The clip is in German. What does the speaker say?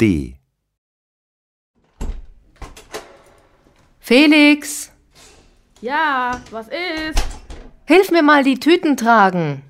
D. Felix, Ja, was ist? hilf mir mal die Tüten tragen.